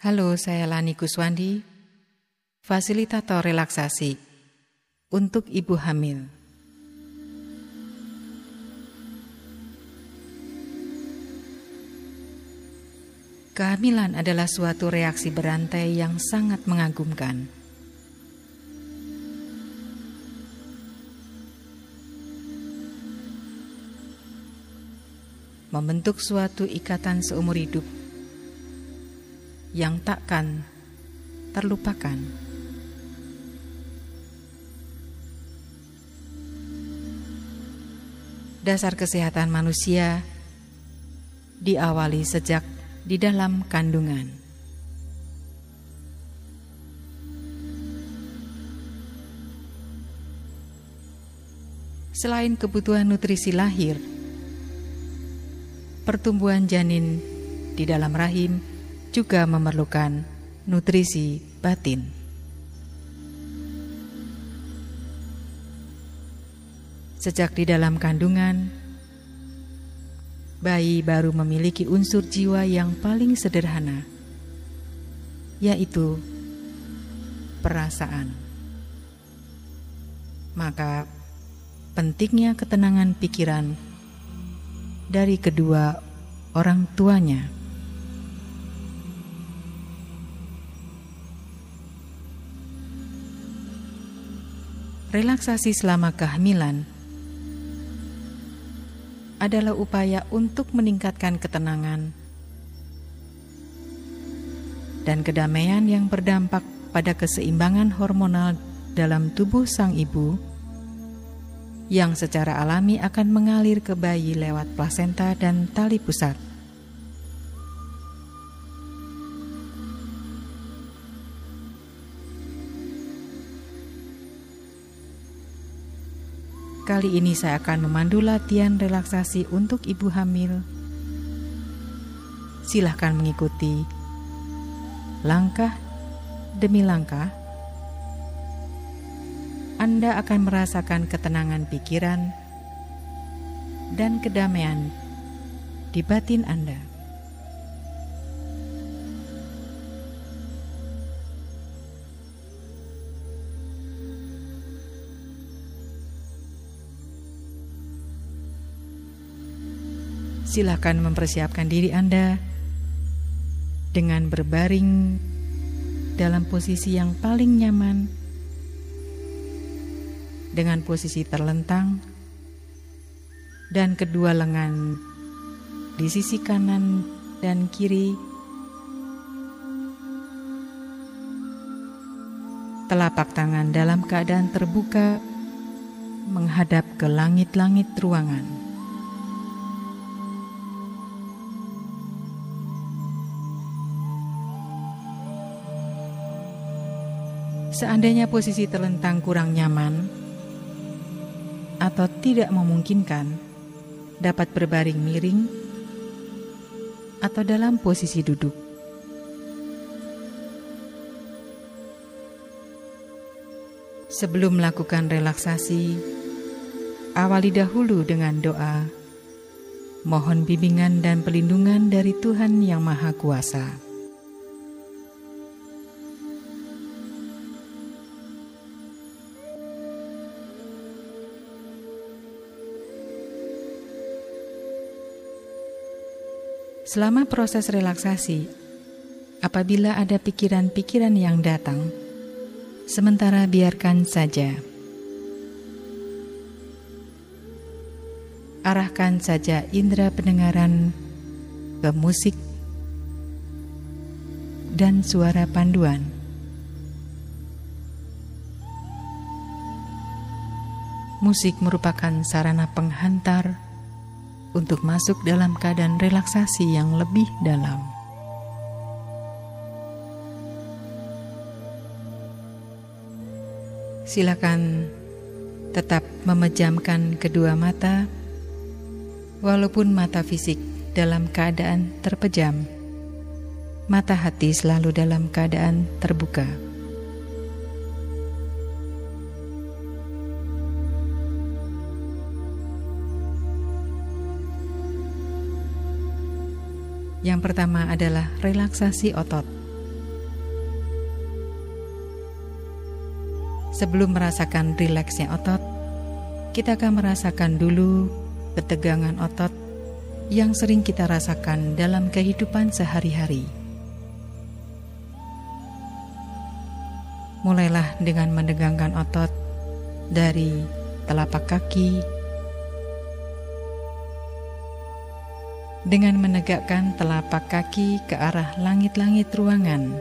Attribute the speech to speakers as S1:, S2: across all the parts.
S1: Halo, saya Lani Kuswandi, fasilitator relaksasi untuk ibu hamil. Kehamilan adalah suatu reaksi berantai yang sangat mengagumkan. Membentuk suatu ikatan seumur hidup yang takkan terlupakan. Dasar kesehatan manusia diawali sejak di dalam kandungan. Selain kebutuhan nutrisi lahir, pertumbuhan janin di dalam rahim juga memerlukan nutrisi batin. Sejak di dalam kandungan, bayi baru memiliki unsur jiwa yang paling sederhana, yaitu perasaan. Maka, pentingnya ketenangan pikiran dari kedua orang tuanya. Relaksasi selama kehamilan adalah upaya untuk meningkatkan ketenangan dan kedamaian yang berdampak pada keseimbangan hormonal dalam tubuh sang ibu yang secara alami akan mengalir ke bayi lewat plasenta dan tali pusat. Kali ini saya akan memandu latihan relaksasi untuk ibu hamil. Silahkan mengikuti langkah demi langkah. Anda akan merasakan ketenangan pikiran dan kedamaian di batin Anda. Silahkan mempersiapkan diri Anda dengan berbaring dalam posisi yang paling nyaman, dengan posisi terlentang, dan kedua lengan di sisi kanan dan kiri. Telapak tangan dalam keadaan terbuka menghadap ke langit-langit ruangan. Seandainya posisi terlentang kurang nyaman atau tidak memungkinkan, dapat berbaring miring atau dalam posisi duduk. Sebelum melakukan relaksasi, awali dahulu dengan doa. Mohon bimbingan dan pelindungan dari Tuhan Yang Maha Kuasa. Selama proses relaksasi, apabila ada pikiran-pikiran yang datang, sementara biarkan saja. Arahkan saja indera pendengaran ke musik dan suara panduan. Musik merupakan sarana penghantar untuk masuk dalam keadaan relaksasi yang lebih dalam. Silakan tetap memejamkan kedua mata, walaupun mata fisik dalam keadaan terpejam. Mata hati selalu dalam keadaan terbuka. Yang pertama adalah relaksasi otot. Sebelum merasakan rileksnya otot, kita akan merasakan dulu ketegangan otot yang sering kita rasakan dalam kehidupan sehari-hari. Mulailah dengan menegangkan otot dari telapak kaki, dengan menegakkan telapak kaki ke arah langit-langit ruangan.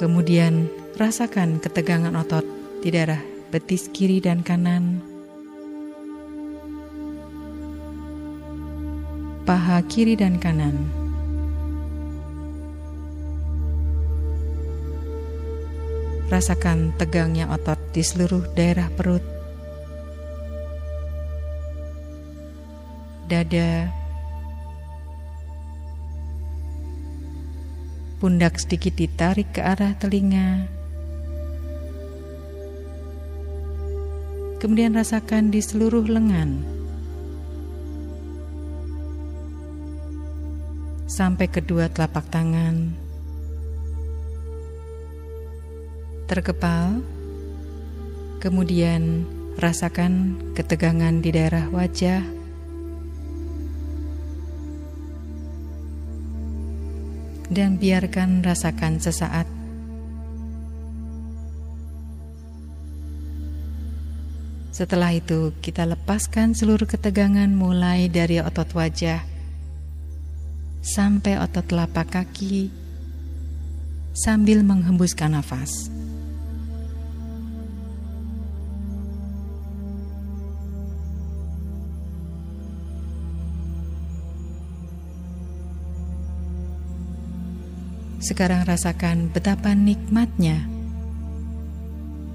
S1: Kemudian rasakan ketegangan otot di daerah betis kiri dan kanan, paha kiri dan kanan. Rasakan tegangnya otot di seluruh daerah perut. Dada, pundak sedikit ditarik ke arah telinga. Kemudian rasakan di seluruh lengan. Sampai kedua telapak tangan. Terkepal. Kemudian rasakan ketegangan di daerah wajah dan biarkan rasakan sesaat. Setelah itu, kita lepaskan seluruh ketegangan mulai dari otot wajah sampai otot telapak kaki sambil menghembuskan nafas. Sekarang rasakan betapa nikmatnya.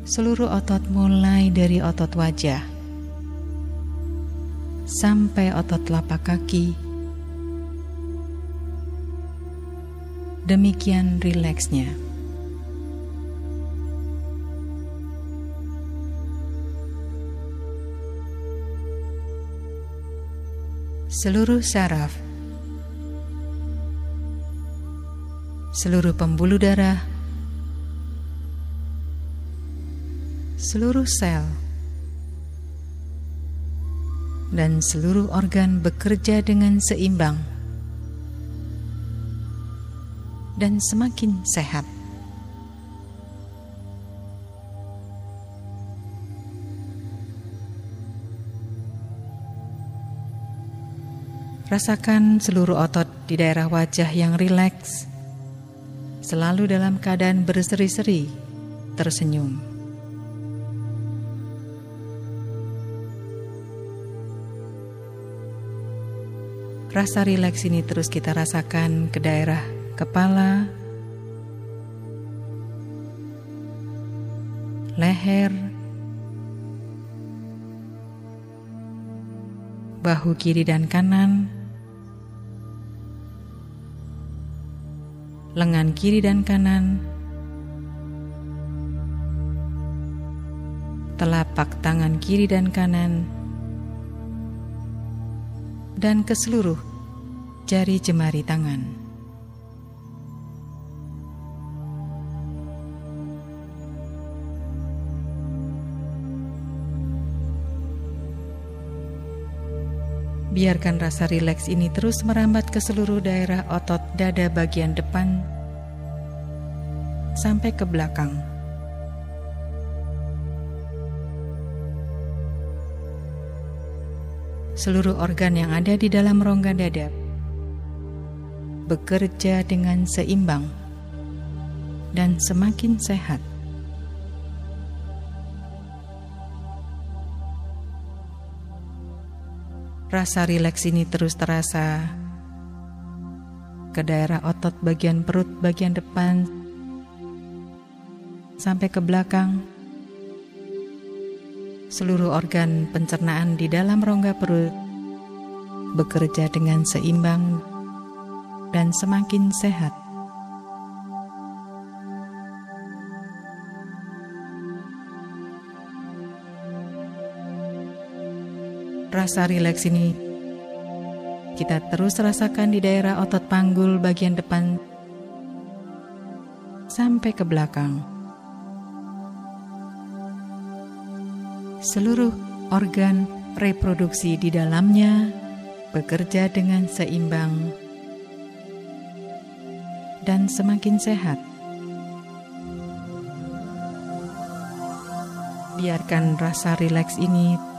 S1: Seluruh otot mulai dari otot wajah sampai otot telapak kaki. Demikian rileksnya. Seluruh saraf seluruh pembuluh darah, seluruh sel, dan seluruh organ bekerja dengan seimbang dan semakin sehat. Rasakan seluruh otot di daerah wajah yang rileks selalu dalam keadaan berseri-seri, tersenyum. Rasa rileks ini terus kita rasakan ke daerah kepala, leher, bahu kiri dan kanan, lengan kiri dan kanan, telapak tangan kiri dan kanan, dan ke seluruh jari jemari tangan. Biarkan rasa rileks ini terus merambat ke seluruh daerah otot dada bagian depan sampai ke belakang. Seluruh organ yang ada di dalam rongga dada bekerja dengan seimbang dan semakin sehat. Rasa rileks ini terus terasa ke daerah otot bagian perut bagian depan sampai ke belakang. Seluruh organ pencernaan di dalam rongga perut bekerja dengan seimbang dan semakin sehat. Rasa rileks ini kita terus rasakan di daerah otot panggul bagian depan sampai ke belakang. Seluruh organ reproduksi di dalamnya bekerja dengan seimbang dan semakin sehat. Biarkan rasa rileks ini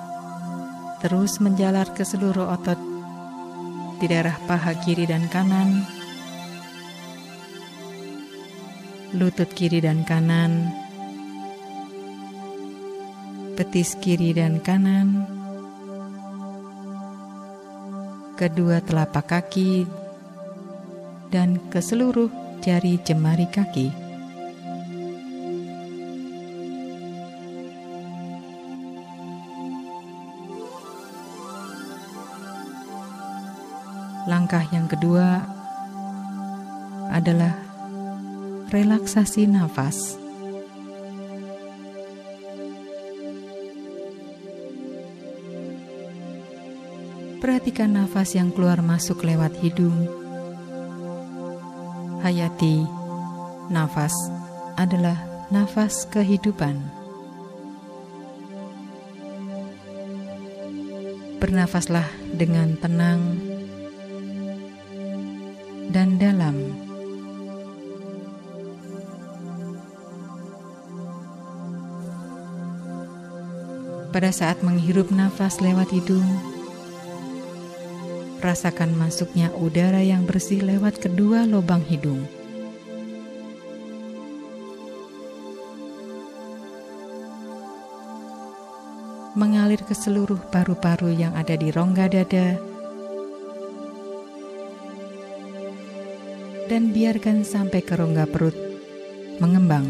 S1: terus menjalar ke seluruh otot di daerah paha kiri dan kanan, lutut kiri dan kanan, betis kiri dan kanan, kedua telapak kaki, dan ke seluruh jari jemari kaki. Langkah yang kedua adalah relaksasi nafas. Perhatikan nafas yang keluar masuk lewat hidung. Hayati, nafas adalah nafas kehidupan. Bernafaslah dengan tenang dalam. Pada saat menghirup nafas lewat hidung, rasakan masuknya udara yang bersih lewat kedua lubang hidung. Mengalir ke seluruh paru-paru yang ada di rongga dada, dan biarkan sampai ke rongga perut mengembang.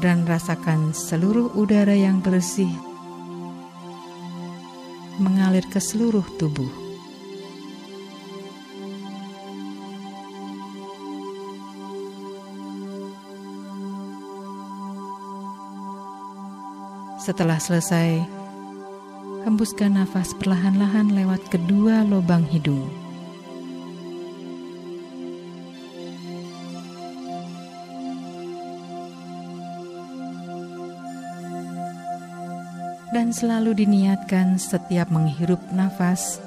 S1: dan rasakan seluruh udara yang bersih mengalir ke seluruh tubuh. Setelah selesai, hembuskan nafas perlahan-lahan lewat kedua lubang hidung. dan selalu diniatkan setiap menghirup nafas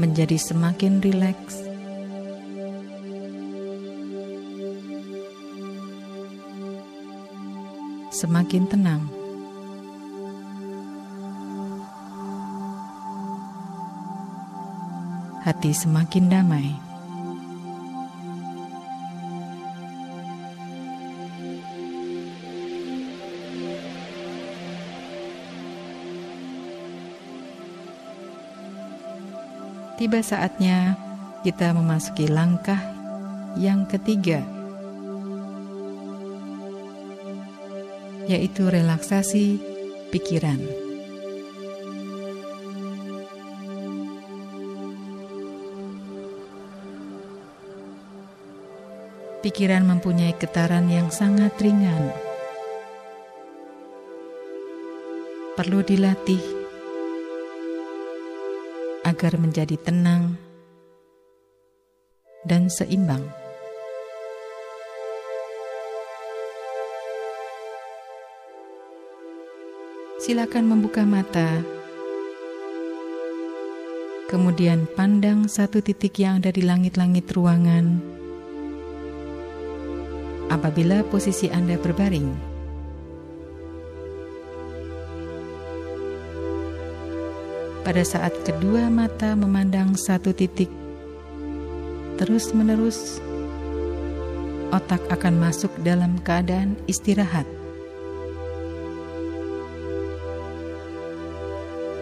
S1: menjadi semakin rileks. Semakin tenang. Hati semakin damai. tiba saatnya kita memasuki langkah yang ketiga, yaitu relaksasi pikiran. Pikiran mempunyai getaran yang sangat ringan. Perlu dilatih agar menjadi tenang dan seimbang. Silakan membuka mata, kemudian pandang satu titik yang ada di langit-langit ruangan. Apabila posisi Anda berbaring, pada saat kedua mata memandang satu titik. Terus-menerus, otak akan masuk dalam keadaan istirahat.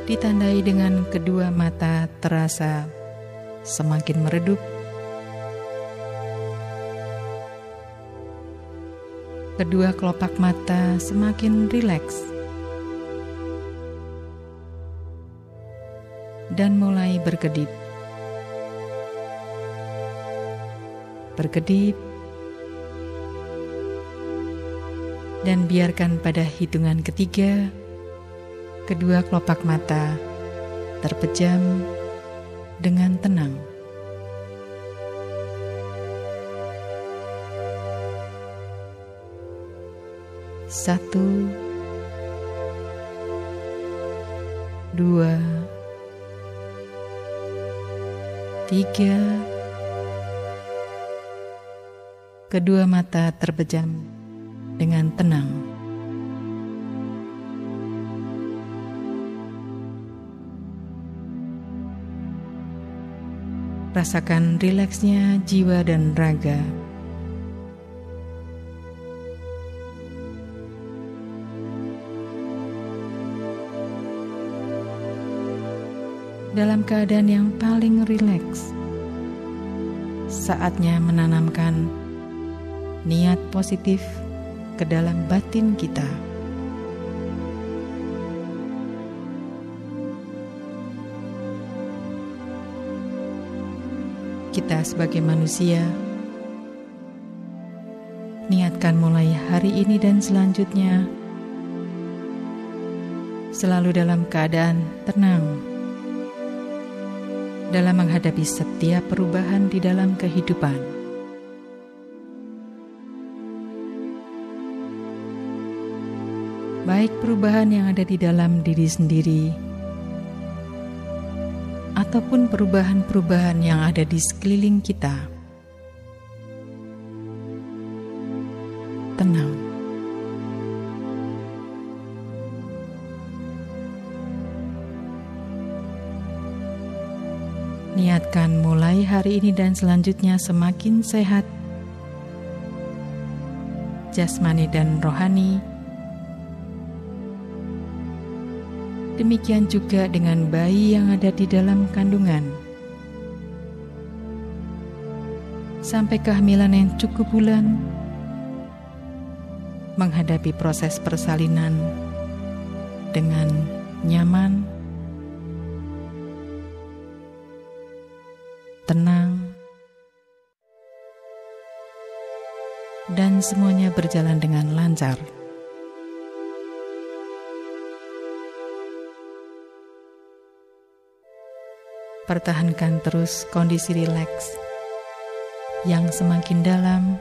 S1: Ditandai dengan kedua mata terasa semakin meredup. Kedua kelopak mata semakin rileks. dan mulai berkedip. Berkedip dan biarkan pada hitungan ketiga Kedua kelopak mata terpejam dengan tenang. Satu, dua, tiga, kedua mata terpejam dengan tenang. Rasakan rileksnya jiwa dan raga. Dalam keadaan yang paling rileks, saatnya menanamkan niat positif ke dalam batin kita. Kita sebagai manusia. Niatkan mulai hari ini dan selanjutnya. Selalu dalam keadaan tenang. Dalam menghadapi setiap perubahan di dalam kehidupan. baik perubahan yang ada di dalam diri sendiri ataupun perubahan-perubahan yang ada di sekeliling kita. Tenang. Niatkan mulai hari ini dan selanjutnya semakin sehat jasmani dan rohani Demikian juga dengan bayi yang ada di dalam kandungan. Sampai kehamilan yang cukup bulan, menghadapi proses persalinan dengan nyaman, tenang, dan semuanya berjalan dengan lancar. Pertahankan terus kondisi rileks yang semakin dalam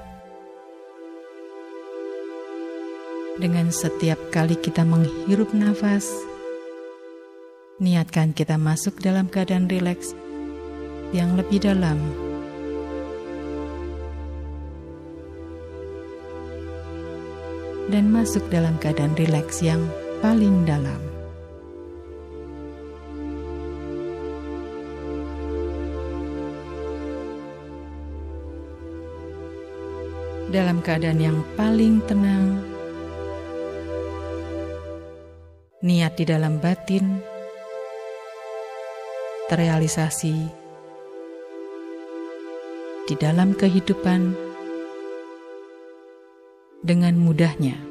S1: dengan setiap kali kita menghirup nafas. Niatkan kita masuk dalam keadaan rileks yang lebih dalam. Dan masuk dalam keadaan rileks yang paling dalam. Dalam keadaan yang paling tenang. Niat di dalam batin terrealisasi di dalam kehidupan dengan mudahnya.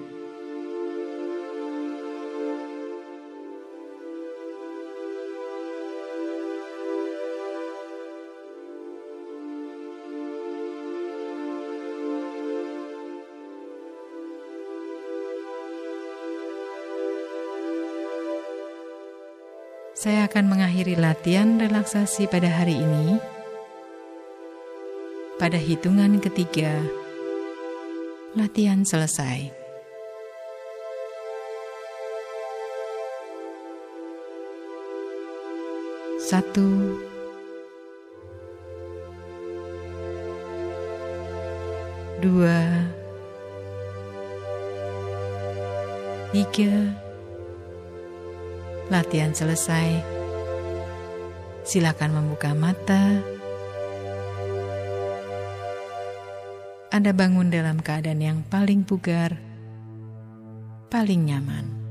S1: Saya akan mengakhiri latihan relaksasi pada hari ini. Pada hitungan ketiga, latihan selesai. Satu, dua, tiga, Latihan selesai. Silakan membuka mata. Anda bangun dalam keadaan yang paling bugar, paling nyaman.